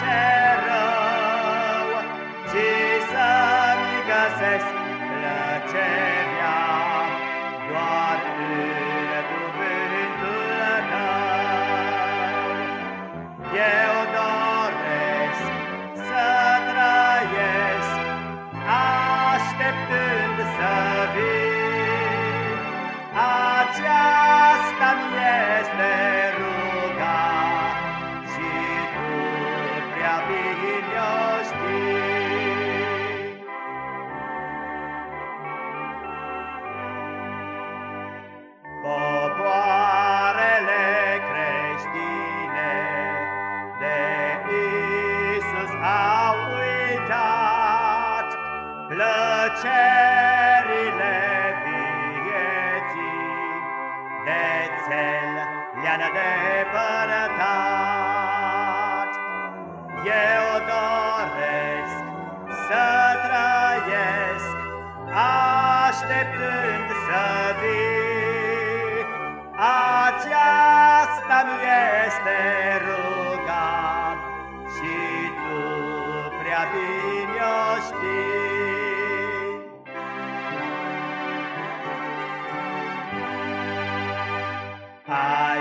de orice Popoarele creștine de Isus au uitat plăcerile vieții, de țel le-a depărtat. Eu doresc să trăiesc, așteptând să ne rugat și tu prea bine o știi. Hai